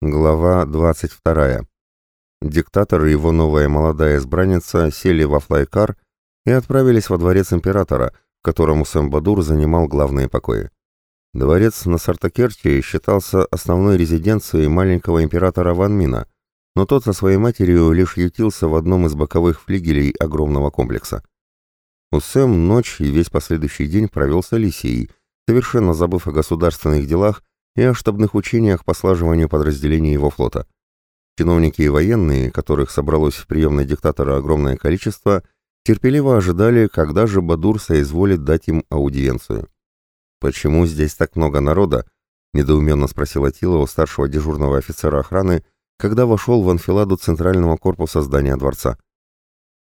Глава 22. Диктатор и его новая молодая избранница сели во флайкар и отправились во дворец императора, в котором Усэм-Бадур занимал главные покои. Дворец на Сартакерте считался основной резиденцией маленького императора Ван Мина, но тот со своей матерью лишь ютился в одном из боковых флигелей огромного комплекса. Усэм ночь и весь последующий день провел с Алисией, совершенно забыв о государственных делах и о штабных учениях по слаживанию подразделений его флота. Чиновники и военные, которых собралось в приемной диктатора огромное количество, терпеливо ожидали, когда же Бадур соизволит дать им аудиенцию. «Почему здесь так много народа?» — недоуменно спросил Атила у старшего дежурного офицера охраны, когда вошел в анфиладу центрального корпуса здания дворца.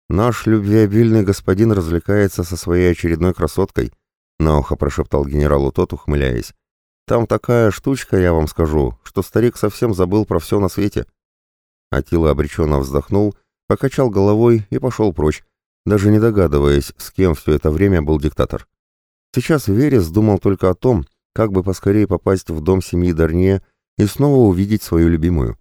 «Наш любвеобильный господин развлекается со своей очередной красоткой», — на ухо прошептал генералу тот, ухмыляясь. Там такая штучка, я вам скажу, что старик совсем забыл про все на свете. Атила обреченно вздохнул, покачал головой и пошел прочь, даже не догадываясь, с кем все это время был диктатор. Сейчас Верес думал только о том, как бы поскорее попасть в дом семьи Дарнье и снова увидеть свою любимую.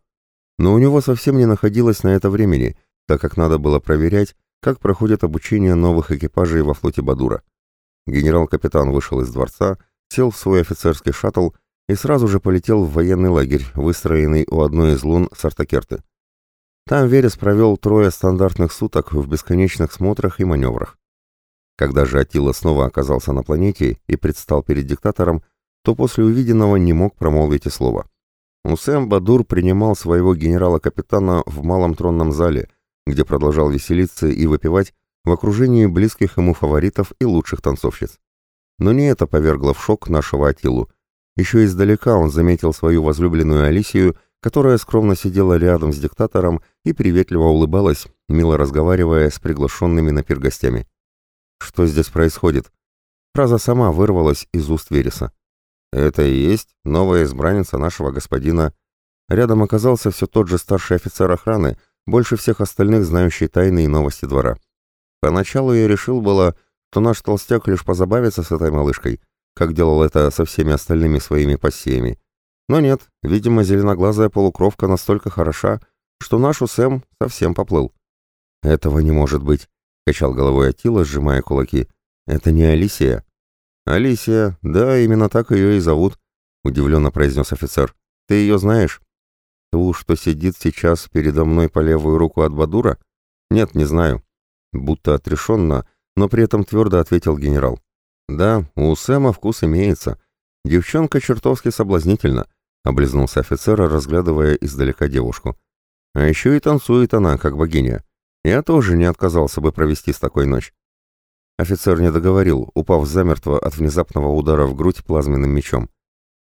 Но у него совсем не находилось на это времени, так как надо было проверять, как проходит обучение новых экипажей во флоте Бадура. Генерал-капитан вышел из дворца, сел в свой офицерский шаттл и сразу же полетел в военный лагерь, выстроенный у одной из лун Сартакерты. Там Верес провел трое стандартных суток в бесконечных смотрах и маневрах. Когда же Атила снова оказался на планете и предстал перед диктатором, то после увиденного не мог промолвить и слова. Усэм Бадур принимал своего генерала-капитана в малом тронном зале, где продолжал веселиться и выпивать в окружении близких ему фаворитов и лучших танцовщиц. Но не это повергло в шок нашего Атилу. Еще издалека он заметил свою возлюбленную Алисию, которая скромно сидела рядом с диктатором и приветливо улыбалась, мило разговаривая с приглашенными на пир гостями. «Что здесь происходит?» Фраза сама вырвалась из уст Вереса. «Это и есть новая избранница нашего господина». Рядом оказался все тот же старший офицер охраны, больше всех остальных знающий тайны и новости двора. Поначалу я решил было, то наш толстяк лишь позабавится с этой малышкой, как делал это со всеми остальными своими пассиями. Но нет, видимо, зеленоглазая полукровка настолько хороша, что наш Сэм совсем поплыл. «Этого не может быть», — качал головой Атила, сжимая кулаки. «Это не Алисия». «Алисия, да, именно так ее и зовут», — удивленно произнес офицер. «Ты ее знаешь?» «Ту, что сидит сейчас передо мной по левую руку от Бадура?» «Нет, не знаю». Будто отрешенно, но при этом твердо ответил генерал. «Да, у Сэма вкус имеется. Девчонка чертовски соблазнительна», — облизнулся офицер, разглядывая издалека девушку. «А еще и танцует она, как богиня. Я тоже не отказался бы провести с такой ночь». Офицер не договорил, упав замертво от внезапного удара в грудь плазменным мечом.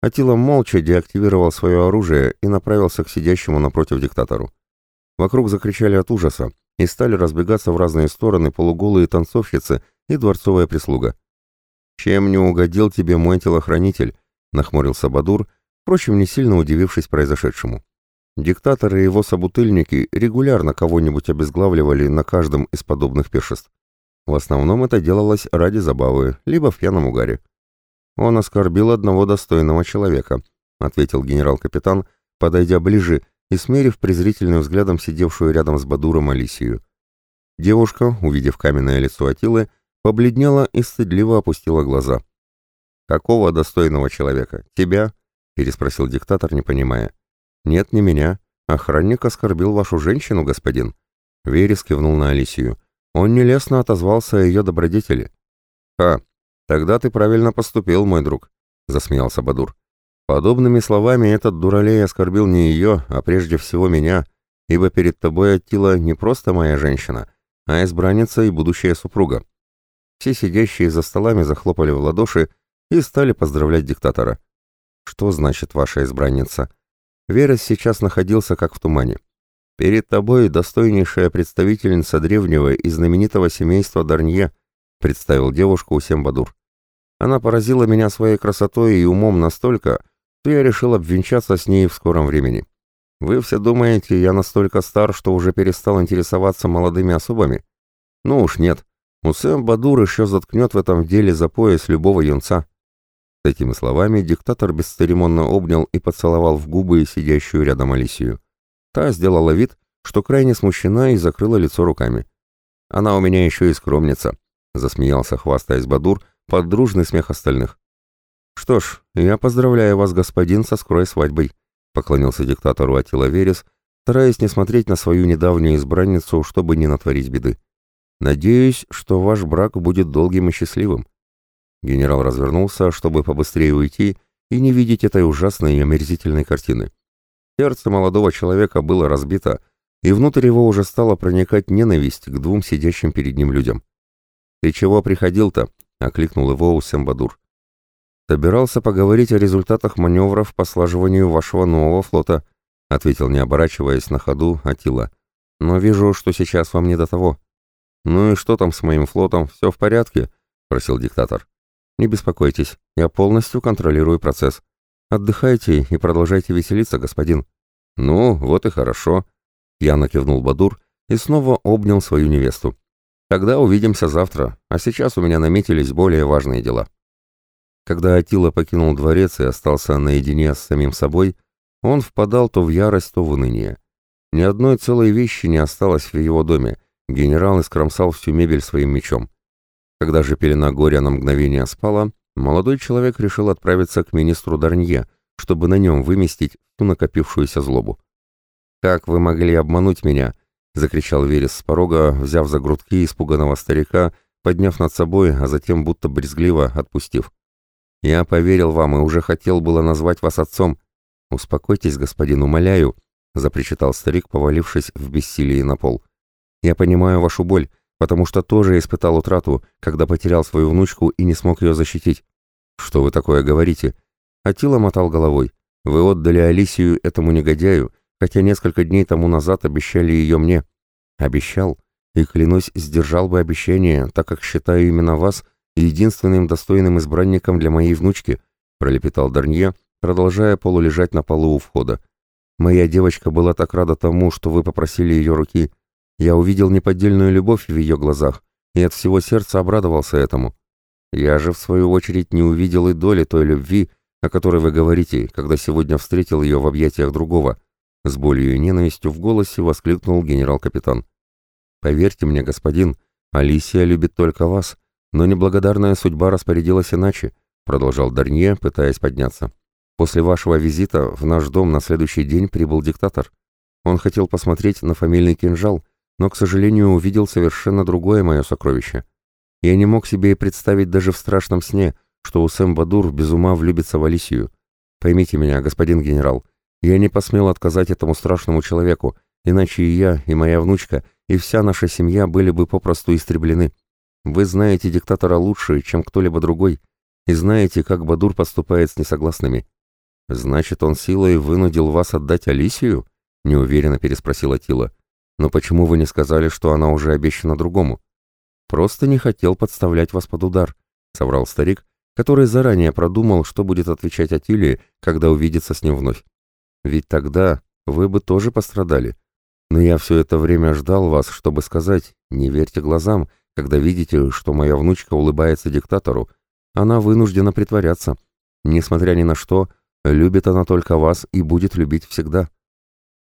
Атила молча деактивировал свое оружие и направился к сидящему напротив диктатору. Вокруг закричали от ужаса, и стали разбегаться в разные стороны полуголые танцовщицы и дворцовая прислуга. «Чем не угодил тебе мой телохранитель?» — нахмурился Бадур, впрочем, не сильно удивившись произошедшему. Диктаторы и его собутыльники регулярно кого-нибудь обезглавливали на каждом из подобных пиршеств. В основном это делалось ради забавы, либо в пьяном угаре. «Он оскорбил одного достойного человека», — ответил генерал-капитан, подойдя ближе и смерив презрительным взглядом сидевшую рядом с Бадуром Алисию. Девушка, увидев каменное лицо Атилы, побледнела и стыдливо опустила глаза. «Какого достойного человека? Тебя?» — переспросил диктатор, не понимая. «Нет, не меня. Охранник оскорбил вашу женщину, господин». Верес кивнул на Алисию. Он нелестно отозвался о ее добродетели. «Ха, тогда ты правильно поступил, мой друг», — засмеялся Бадур. Подобными словами этот дуралей оскорбил не ее, а прежде всего меня, ибо перед тобой Аттила не просто моя женщина, а избранница и будущая супруга. Все сидящие за столами захлопали в ладоши и стали поздравлять диктатора. Что значит ваша избранница? Верес сейчас находился как в тумане. Перед тобой достойнейшая представительница древнего и знаменитого семейства Дарнье, представил девушку Усем Бадур. Она поразила меня своей красотой и умом настолько, то я решил обвенчаться с ней в скором времени. Вы все думаете, я настолько стар, что уже перестал интересоваться молодыми особами? Ну уж нет. Мусем Бадур еще заткнет в этом деле за пояс любого юнца. С этими словами диктатор бесцеремонно обнял и поцеловал в губы сидящую рядом Алисию. Та сделала вид, что крайне смущена и закрыла лицо руками. «Она у меня еще и скромница», — засмеялся, хвастаясь Бадур, под дружный смех остальных. «Что ж, я поздравляю вас, господин, со скорой свадьбой», — поклонился диктатору Атила Верес, стараясь не смотреть на свою недавнюю избранницу, чтобы не натворить беды. «Надеюсь, что ваш брак будет долгим и счастливым». Генерал развернулся, чтобы побыстрее уйти и не видеть этой ужасной и омерзительной картины. Сердце молодого человека было разбито, и внутрь его уже стала проникать ненависть к двум сидящим перед ним людям. «Ты чего приходил-то?» — окликнул его Усембадур. «Собирался поговорить о результатах маневров по слаживанию вашего нового флота», — ответил, не оборачиваясь на ходу, Атила. «Но вижу, что сейчас вам не до того». «Ну и что там с моим флотом? Все в порядке?» — спросил диктатор. «Не беспокойтесь, я полностью контролирую процесс. Отдыхайте и продолжайте веселиться, господин». «Ну, вот и хорошо», — пьяно кивнул Бадур и снова обнял свою невесту. «Тогда увидимся завтра, а сейчас у меня наметились более важные дела». Когда Атила покинул дворец и остался наедине с самим собой, он впадал то в ярость, то в уныние. Ни одной целой вещи не осталось в его доме, генерал искромсал всю мебель своим мечом. Когда же пелена горя на мгновение спала, молодой человек решил отправиться к министру Дарнье, чтобы на нем выместить всю накопившуюся злобу. «Как вы могли обмануть меня?» — закричал Верес с порога, взяв за грудки испуганного старика, подняв над собой, а затем будто брезгливо отпустив. Я поверил вам и уже хотел было назвать вас отцом. Успокойтесь, господин, умоляю, запричитал старик, повалившись в бессилии на пол. Я понимаю вашу боль, потому что тоже испытал утрату, когда потерял свою внучку и не смог ее защитить. Что вы такое говорите? Атила мотал головой. Вы отдали Алисию этому негодяю, хотя несколько дней тому назад обещали ее мне. Обещал. И, клянусь, сдержал бы обещание, так как считаю именно вас единственным достойным избранником для моей внучки», — пролепетал Дарнье, продолжая полулежать на полу у входа. «Моя девочка была так рада тому, что вы попросили ее руки. Я увидел неподдельную любовь в ее глазах и от всего сердца обрадовался этому. Я же, в свою очередь, не увидел и доли той любви, о которой вы говорите, когда сегодня встретил ее в объятиях другого», — с болью и ненавистью в голосе воскликнул генерал-капитан. «Поверьте мне, господин, Алисия любит только вас, но неблагодарная судьба распорядилась иначе, продолжал Дарнье, пытаясь подняться. После вашего визита в наш дом на следующий день прибыл диктатор. Он хотел посмотреть на фамильный кинжал, но, к сожалению, увидел совершенно другое мое сокровище. Я не мог себе и представить даже в страшном сне, что Усэм Бадур без ума влюбится в Алисию. Поймите меня, господин генерал, я не посмел отказать этому страшному человеку, иначе и я, и моя внучка, и вся наша семья были бы попросту истреблены. Вы знаете диктатора лучше, чем кто-либо другой, и знаете, как Бадур поступает с несогласными. Значит, он силой вынудил вас отдать Алисию? Неуверенно переспросила Тила. Но почему вы не сказали, что она уже обещана другому? Просто не хотел подставлять вас под удар, соврал старик, который заранее продумал, что будет отвечать Атиле, когда увидится с ним вновь. Ведь тогда вы бы тоже пострадали. Но я все это время ждал вас, чтобы сказать, не верьте глазам, когда видите, что моя внучка улыбается диктатору, она вынуждена притворяться. Несмотря ни на что, любит она только вас и будет любить всегда.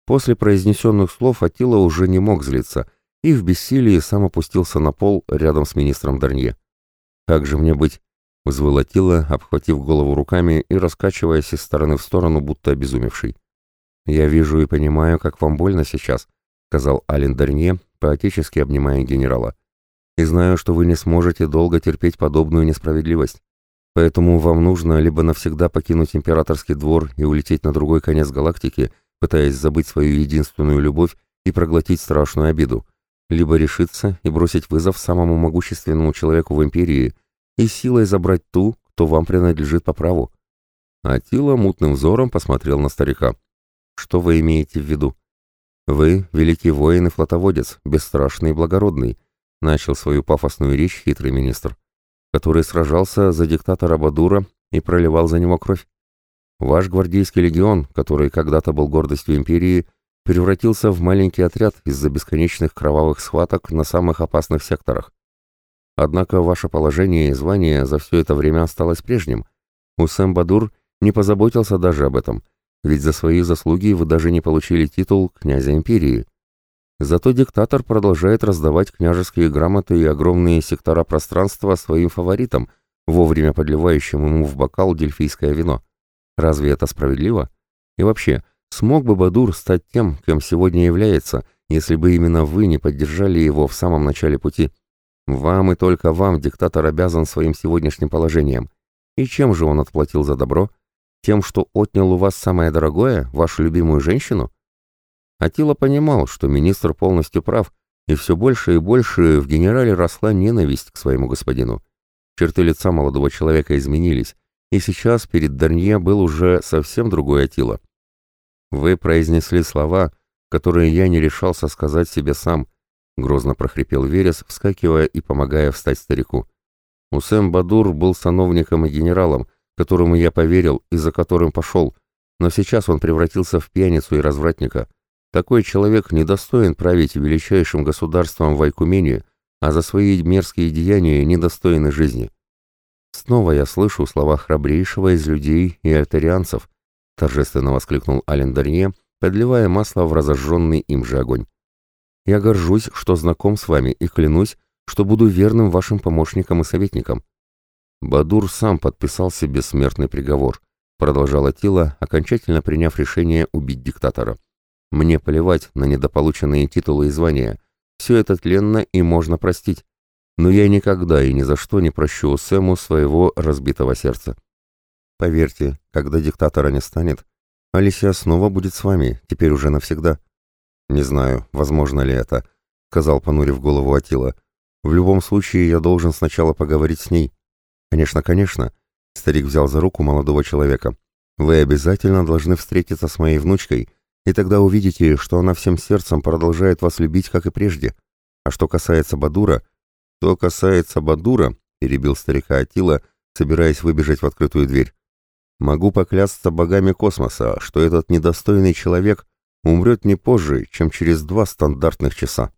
После произнесенных слов Атила уже не мог злиться и в бессилии сам опустился на пол рядом с министром Дарнье. «Как же мне быть?» — взвыл Атила, обхватив голову руками и раскачиваясь из стороны в сторону, будто обезумевший. «Я вижу и понимаю, как вам больно сейчас», — сказал Ален Дарнье, поотечески обнимая генерала и знаю, что вы не сможете долго терпеть подобную несправедливость. Поэтому вам нужно либо навсегда покинуть императорский двор и улететь на другой конец галактики, пытаясь забыть свою единственную любовь и проглотить страшную обиду, либо решиться и бросить вызов самому могущественному человеку в империи и силой забрать ту, кто вам принадлежит по праву. Атила мутным взором посмотрел на старика. «Что вы имеете в виду?» «Вы — великий воин и флотоводец, бесстрашный и благородный, начал свою пафосную речь хитрый министр, который сражался за диктатора Бадура и проливал за него кровь. Ваш гвардейский легион, который когда-то был гордостью империи, превратился в маленький отряд из-за бесконечных кровавых схваток на самых опасных секторах. Однако ваше положение и звание за все это время осталось прежним, Усэм Бадур не позаботился даже об этом, ведь за свои заслуги вы даже не получили титул князя империи. Зато диктатор продолжает раздавать княжеские грамоты и огромные сектора пространства своим фаворитам, вовремя подливающим ему в бокал дельфийское вино. Разве это справедливо? И вообще, смог бы Бадур стать тем, кем сегодня является, если бы именно вы не поддержали его в самом начале пути? Вам и только вам диктатор обязан своим сегодняшним положением. И чем же он отплатил за добро? Тем, что отнял у вас самое дорогое, вашу любимую женщину? Атила понимал, что министр полностью прав, и все больше и больше в генерале росла ненависть к своему господину. Черты лица молодого человека изменились, и сейчас перед Дарнье был уже совсем другой Атила. «Вы произнесли слова, которые я не решался сказать себе сам», — грозно прохрипел Верес, вскакивая и помогая встать старику. «Усэм Бадур был сановником и генералом, которому я поверил и за которым пошел, но сейчас он превратился в пьяницу и развратника». Такой человек недостоин править величайшим государством в Айкумене, а за свои мерзкие деяния недостойны жизни. Снова я слышу слова храбрейшего из людей и альтерианцев, торжественно воскликнул Ален Дарье, подливая масло в разожженный им же огонь. Я горжусь, что знаком с вами и клянусь, что буду верным вашим помощником и советником. Бадур сам подписал себе смертный приговор, продолжала Тила, окончательно приняв решение убить диктатора. Мне плевать на недополученные титулы и звания. Все это тленно и можно простить. Но я никогда и ни за что не прощу Сэму своего разбитого сердца. Поверьте, когда диктатора не станет, Алисия снова будет с вами, теперь уже навсегда. Не знаю, возможно ли это, сказал понурив голову Атила. В любом случае я должен сначала поговорить с ней. Конечно, конечно. Старик взял за руку молодого человека. Вы обязательно должны встретиться с моей внучкой и тогда увидите, что она всем сердцем продолжает вас любить, как и прежде. А что касается Бадура, то касается Бадура, перебил старика Атила, собираясь выбежать в открытую дверь. Могу поклясться богами космоса, что этот недостойный человек умрет не позже, чем через два стандартных часа.